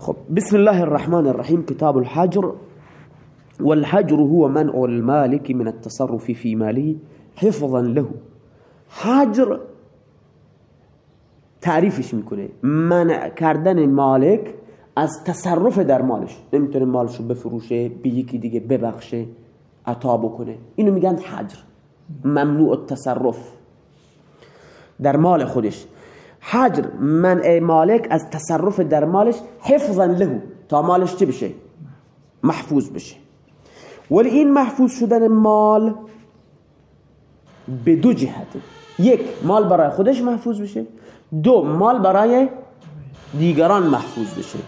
خب بسم الله الرحمن الرحيم كتاب الحجر. والحجر هو منع المالك من التصرف في ماله حفظا له. حجر تعریفش می‌کنه. منع کردن مالک از تصرف در مالش. نمی‌تونه مالشو بفروشه به یکی دیگه ببخشه عطا بکنه. اینو میگن حجر. ممنوع التصرف. در مال خودش. حجر منع مالک از تصرف در مالش حفظا له تا مالش چه بشه؟ محفوظ بشه. ولی این محفوظ شدن مال به دو جهته یک مال برای خودش محفوظ بشه. دو مال برای دیگران محفوظ بشه.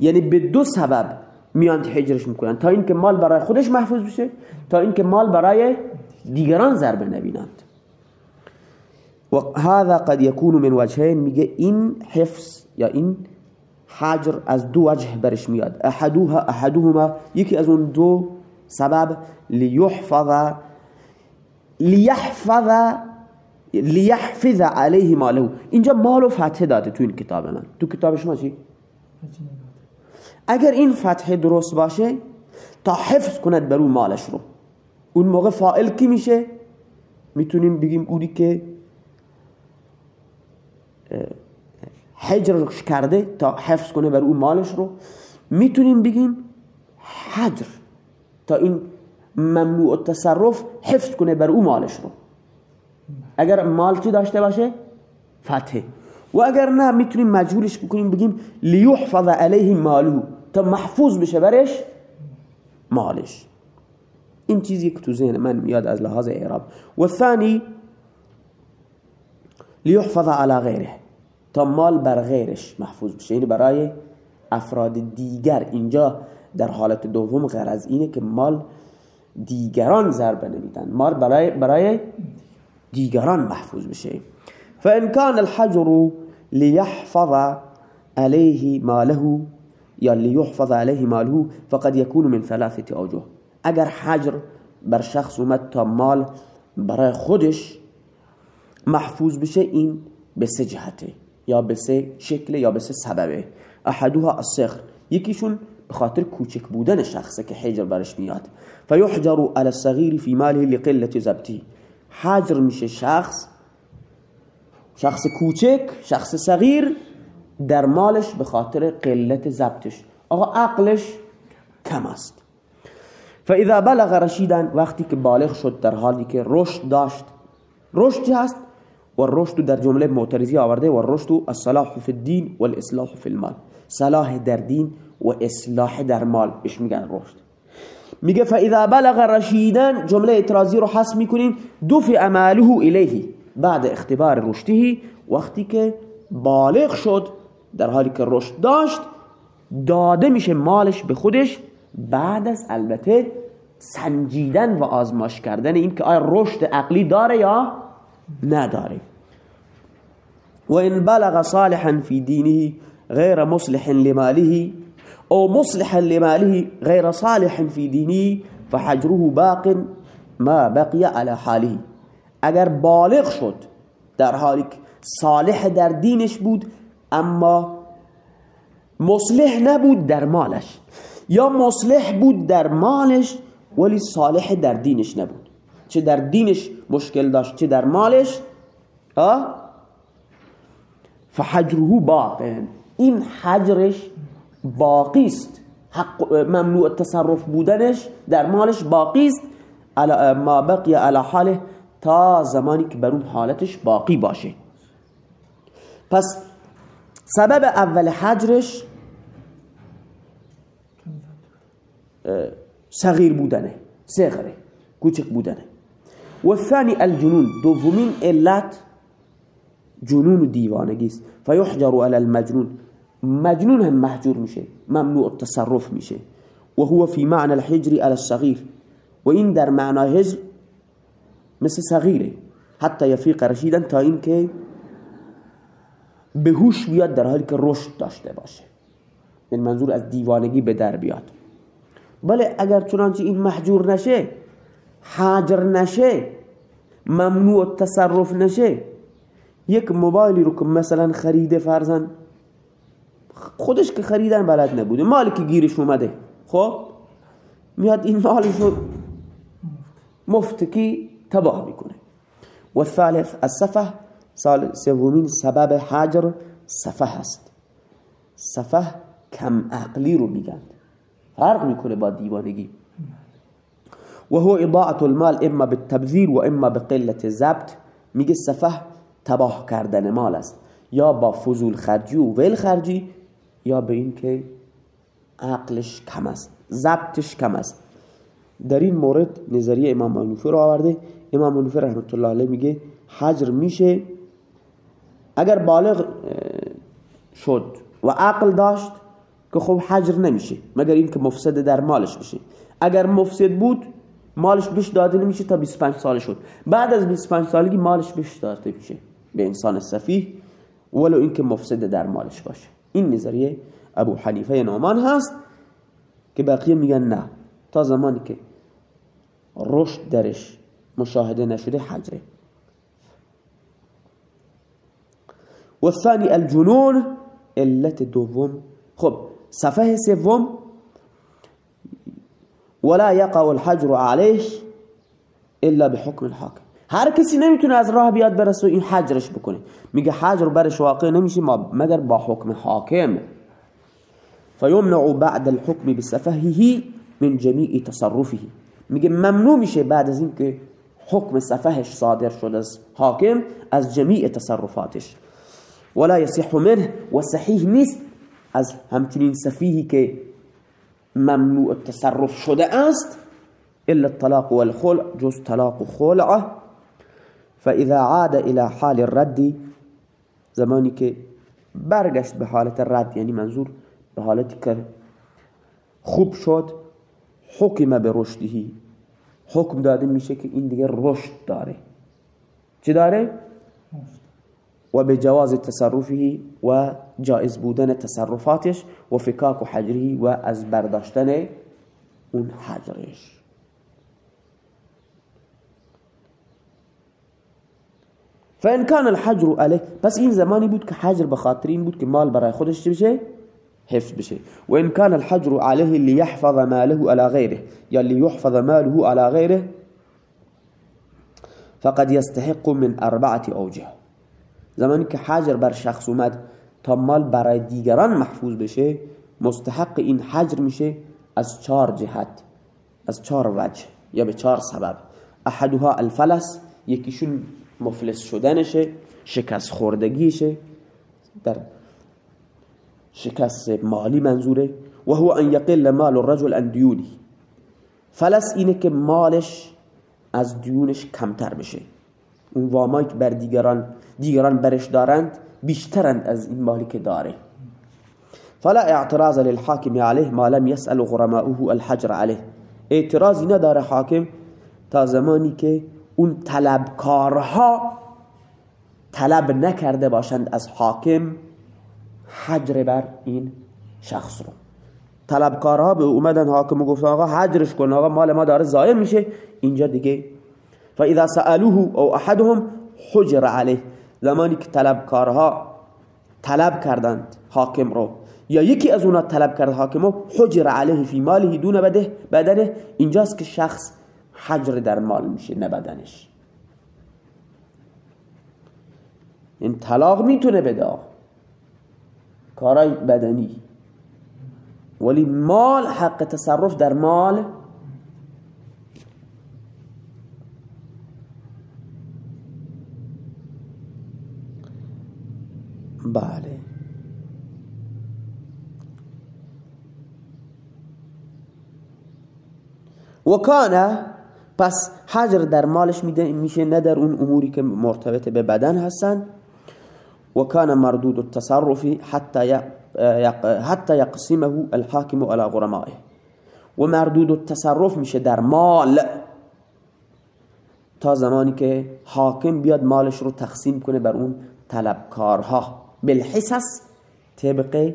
یعنی به دو سبب میان حجرش می‌کنن. تا اینکه مال برای خودش محفوظ بشه تا اینکه مال برای دیگران ضربه نبینند. و هذا قد يكون من وجهين. میگه این حفظ یا این حجر از دو وجه برش میاد. احدوها احدهما یکی از اون دو سبب لیحفظ لیحفظ لیحفظ علیه ماله. اینجا مالو فتحه داده تو این کتاب من. تو کتاب شما چی؟ اگر این فتحه درست باشه تا حفظ کند بر مالش رو. اون موقع فائل کی میشه؟ می‌تونیم بگیم اونی که حجرش کرده تا حفظ کنه بر اون مالش رو. می‌تونیم بگیم حجر تا این ممنوع تصرف حفظ کنه بر اون مالش رو. اگر مال چی داشته باشه؟ فتحه و اگر نه می‌تونیم مجهولش بکنیم بگیم لیحفظ علیه مالو تا محفوظ بشه برش مالش. این چیزی که تو ذهن من میاد از لحاظ اعراب. و ثانی لیحفظ علی غیره. تا مال بر غیرش محفوظ بشه. یعنی برای افراد دیگر. اینجا در حالت دوم غیر از اینه که مال دیگران ضربه نمیدن. مال برای برای دیگران محفوظ بشه. فان كان الحجر ليحفظ عليه ماله یا لیحفظ عليه ماله فقد يكون من ثلاثه اوجه. اگر حجر بر شخص اومد تا مال برای خودش محفوظ بشه این به سه جهته. یا به سه شکل یا به سه سببه. احدوها الصغر یکیشون به خاطر کوچک بودن شخصه که حجر برش میاد. فیحجر على الصغیر فی ماله لقلت ضبطی حجر میشه شخص شخص کوچک شخص صغیر در مالش به خاطر قلت ضبطش. آقا عقلش کم است. فاذا بلغ رشیدن وقتی که بالغ شد در حالی که رشد داشت. رشد هست؟ و در جمله معترضی آورده و رشد الصلاح فی الدین و الاصلاح فی المال. صلاح در دین و اصلاح در مال. بهش میگن رشد. میگه فاذا بلغ رشیدن جمله اعتراضی رو حذف می‌کنیم. دفع ماله الیه بعد اختبار رشده وقتی که بالغ شد در حالی که رشد داشت داده میشه مالش به خودش. بعد از البته سنجیدن و آزماش کردن این که آیا رشد عقلی داره یا نداره و ان بلغ صالحا في دينه غير مصلح لماله أو مصلحا لماله غير صالح في دينه فحجره باق ما بقي على حاله. اگر بالغ شد در حالی صالح در دینش بود اما مصلح نبود در مالش. یا مصلح بود در مالش ولی صالح در دینش نبود. چه در دینش مشکل داشت چه در مالش فحجره باقی این حجرش باقی است. حق ممنوع تصرف بودنش در مالش باقی است. ما بقی على حاله تا زمانی که بر اون حالتش باقی باشه. پس سبب اول حجرش صغیر بودنه صغره کوچک بودنه. و ثانی الجنون. دومین علت جنون و دیوانگی است فیحجر علی المجنون. مجنون هم محجور میشه. ممنوع التصرف میشه. و هو فی معنى الحجر علی الصغیر و این در معنای هجر مثل صغیره. حتی یفیق رشیدن تا این که به هوش بیاد در حالی که رشد داشته باشه. این منظور از دیوانگی به در بیاد. بله اگر چنانچه این محجور نشه حاجر نشه ممنوع تصرف نشه. یک موبایلی رو که مثلا خریده فرزن خودش که خریدن بلد نبوده. مالی که گیرش اومده. خب؟ میاد این مالش رو مفتکی تباه می‌کنه. و الثالث السفه سومین سبب حجر سفه هست سفه کم عقلی رو میگن. فرق می‌کنه با دیوانگی. و هو اضاعت المال اما بالتبذیر و اما بقلت زبط میگه سفه تباه کردن مال است. یا با فضول خرجی و ویل خرجی یا به این که عقلش کم است ضبطش کم است. در این مورد نظریه امام منوفی رو آورده. امام منوفی رحمت الله علیه میگه حجر میشه. اگر بالغ شد و عقل داشت که خب حجر نمیشه مگر اینکه مفسد در مالش بشه. اگر مفسد بود مالش بهش داده نمیشه تا 25 سال شد بعد از 25 سالگی مالش بهش داده میشه. به انسان سفیه. ولو اینکه مفسد در مالش باشه. این نظریه ابو حنیفه نومان هست که بقیه میگن نه. تا زمانی که رشد درش مشاهده نشده حجره. و الجنون علت دوم. خب صفحه سوم ولا يقع الحجر عليه إلا بحكم الحاكم. هر کسی نمیتونه از راه بیاد برسه و این حجرش بکنه. میگه حجر برش واقع نمیشه مگر با حکم حاکم. فيمنع بعد الحكم بسفهه من جميع تصرفه. میگه ممنوع میشه بعد از اینکه حکم سفهش صادر شد از حاکم از جمیع تصرفاتش. ولا يصح منه و صحیح نیست از همچنین سفیهی که ممنوع تصرف شده است الا الطلاق والخلع جز طلاق و خلعه. فاذا عاد الى حال الرد زمانی که برگشت به حالت رد یعنی منظور به حالتی که خوب شد حکم به رشدهی حکم داده میشه که این دیگه رشد داره. چه داره؟ و به جواز تصرفه و جائز بودن تصرفاتش و فکاک و حجری و از برداشتن اون حجرش. فإن كان الحجر عليه پس این زمانی بود که حجر به خاطر این بود که مال برای خودش بشه؟ حفظ بشه. وإن كان الحجر عليه ليحفظ ماله على غيره یا ليحفظ ماله على غيره فقد يستحق من أربعة أوجه. زمانی که حجر بر شخص اومد تا مال برای دیگران محفوظ بشه مستحق این حجر میشه از چهار جهت از چهار وجه یا به چهار سبب. احدها الفلس یکیشون مفلس شدنشه شکست خوردگیشه در شکست مالی منظوره. و هو ان یقل مال الرجل ان دیونی فلس اینه که مالش از دیونش کمتر بشه. اون وامایی که بر دیگران دیگران برش دارند بیشترند از این مالی که داره فلا اعتراض للحاكم عليه ما لم يسأل غرماؤه الحجر عليه اعتراضی نداره حاکم تا زمانی که اون طلبکارها طلب نکرده باشند از حاکم حجر بر این شخص رو. طلبکارها به اومدن حاکم و گفتن آقا حجرش کن آقا مال ما داره ضایع میشه. اینجا دیگه فاذا سالوه او احدهم حجر عليه. زمانی که طلبکارها طلب کردند حاکم رو. یا یکی از اونا طلب کرد حاکم رو حجر علیه فی ماله دون بده بدنه. اینجاست که شخص حجر در مال میشه نه بدنش. این طلاق می‌تونه بده. کارای بدنی. ولی مال حق تصرف در مال بله. وکانه پس حجر در مالش میشه نه در اون اموری که مرتبط به بدن هستن. وكان مردود التصرف حتى حتى يقسمه الحاكم على غرمائه. و مردود التصرف میشه در مال. تا زمانی که حاکم بیاد مالش رو تقسیم کنه بر اون طلبکارها. بالحسس طبق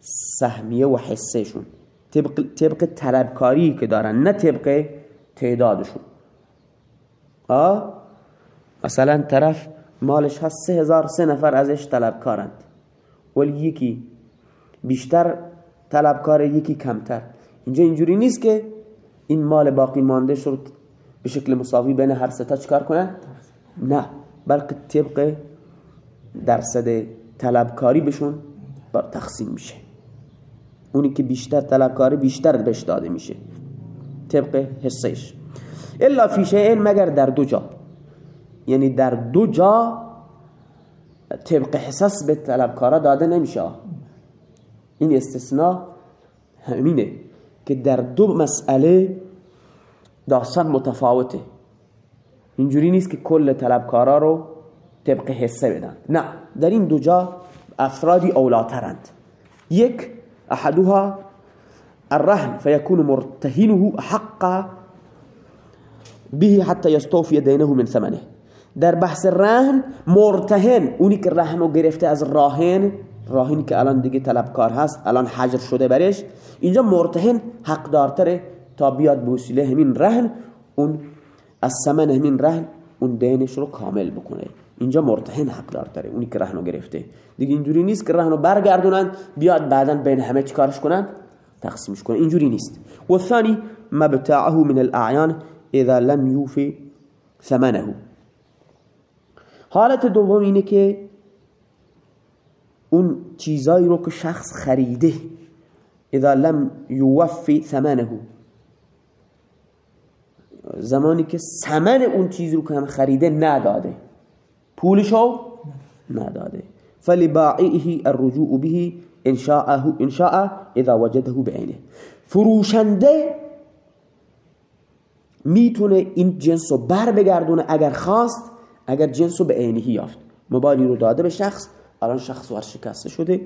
سهمیه و حسهشون طبق, طبق طلبکاری که دارن نه طبق تعدادشون. آه مثلا طرف مالش هست سه هزار سه نفر ازش طلبکارند. ولی یکی بیشتر طلبکار یکی کمتر. اینجا اینجوری نیست که این مال باقی مانده شد به شکل مساوی بین هر ستا چکار کنن؟ نه. بلکه طبق درصد طلبکاری بشون تقسیم میشه. اونی که بیشتر طلبکاری بیشتر بهش داده میشه. طبق حسش الا فی این مگر در دو جا. یعنی در دو جا طبق حساس به طلبکارا داده نمیشه. این استثناء همینه که در دو مسئله داستان متفاوته. اینجوری نیست که کل طلبکارا رو طبق حسه بدن. نه در این دو جا افرادی اولاترند. یک احدها الرهن فيكون مرتهنه حق به حتى يستوفي دينه من ثمنه. در بحث رهن مرتهن اونی که رهن گرفته از راهن راهنی که الان دیگه طلبکار هست الان حجر شده برش اینجا مرتهن حق دارتره تا بیاد به وسیله همین رهن اون از ثمن همین رهن اون دینش رو کامل بکنه. اینجا مرتهن حق دارتره اونی که رهنو گرفته. دیگه اینجوری نیست که رهنو برگردونن بیاد بعدا بین همه چیکارش کنن تقسیمش کنن اینجوری نیست. و ثانی مبتاعه من الاعیان اذا لم یوفی ثمنه. حالت دوم اینه که اون چیزایی رو که شخص خریده اذا لم یوفی ثمنه. زمانی که ثمن اون چیز رو که هم خریده نداده. پولشو نداده. فلباعیه الرجوع به انشاءه انشاء اذا وجده بعینه فروشنده می‌تونه این جنس رو بر بگردونه اگر خواست اگر جنس رو به عینهی یافت. موبایلی رو داده به شخص الان شخص ورشکسته شده.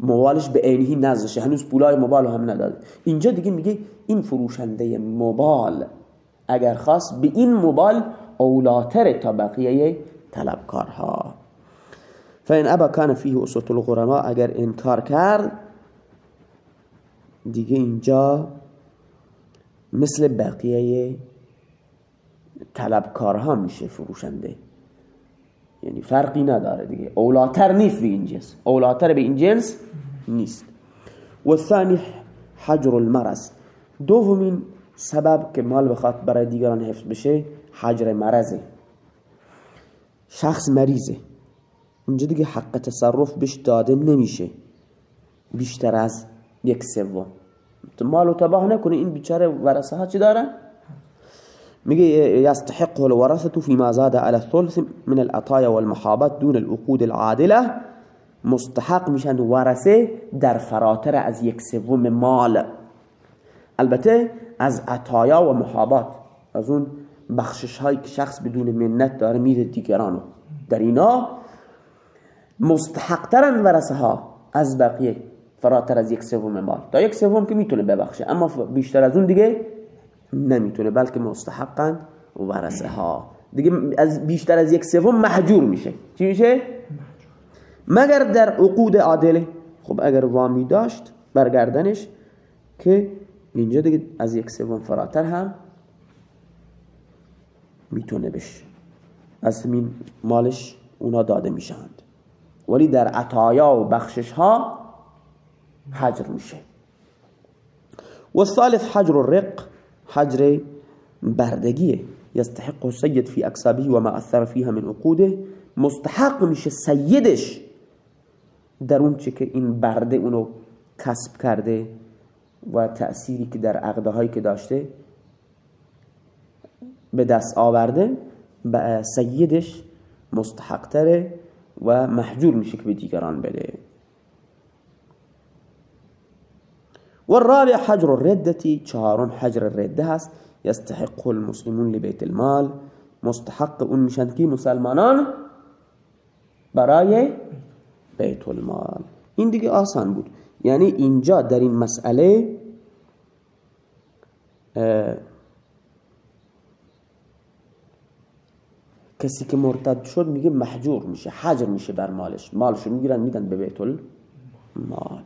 موبایلش به عینهی نزدشه هنوز پولای موبایل هم نداده. اینجا دیگه میگه این فروشنده موبایل اگر خواست به این موبایل اولاتر تا بقیه طلبکارها. فان ابا کان فیه اسوت الغرما اگر انکار کرد دیگه اینجا مثل بقیه طلبکارها میشه فروشنده. یعنی فرقی نداره دیگه. اولاتر نیست به این جنس. اولاتر به این جنس نیست. و ثانی حجر المرض. دومین سبب که مال بخواد برای دیگران حفظ بشه حجر مرضه. شخص مریضه. اونجا دیگه حق تصرف بهش داده نمیشه. بیشتر از یک سوم. مالو تباه نکنه این بیچاره ورثه ها چی دارن؟ میگه يستحقه الورثه فيما زاد على الثلث من العطايا والمحابات دون العقود العادله مستحق میشن ورثه در فراتر از یک سوم مال. البته از عطایا و محابات. از اون بخشش هایی که شخص بدون منت داره میده دیگرانو. در اینا مستحق ترن ورثه ها از بقیه فراتر از یک سوم مال. تا یک سوم که می‌تونه ببخشه اما بیشتر از اون دیگه نمی‌تونه بلکه مستحقن ورثه ها دیگه از بیشتر از یک سوم محجور میشه. چی میشه؟ مگر در عقود عادله خب اگر وامی داشت برگردنش که اینجا دیگه از یک سوم فراتر هم می‌تونه بشه. از همین مالش اونا داده میشند. ولی در عطایا و بخشش ها حجر میشه. و الثالث حجر الرق حجر بردگیه. یستحق السید فی اکسابه و ما اثر فیها من عقوده. مستحق میشه سیدش در اون چه که این برده اونو کسب کرده و تأثیری که در عقده هایی که داشته به دست آورده سیدش مستحق تره و محجور میشه که به دیگران بده. و الرابع حجر الردتی چهارم حجر الرده هست. یستحق المسلمون لبیت المال. مستحق اون میشن که مسلمانان برای بیت المال. این دیگه آسان بود. یعنی اینجا در این مسئله کسی که مرتد شد میگه محجور میشه حجر میشه بر مالش. مالشو می‌گیرن میدن به بیت المال.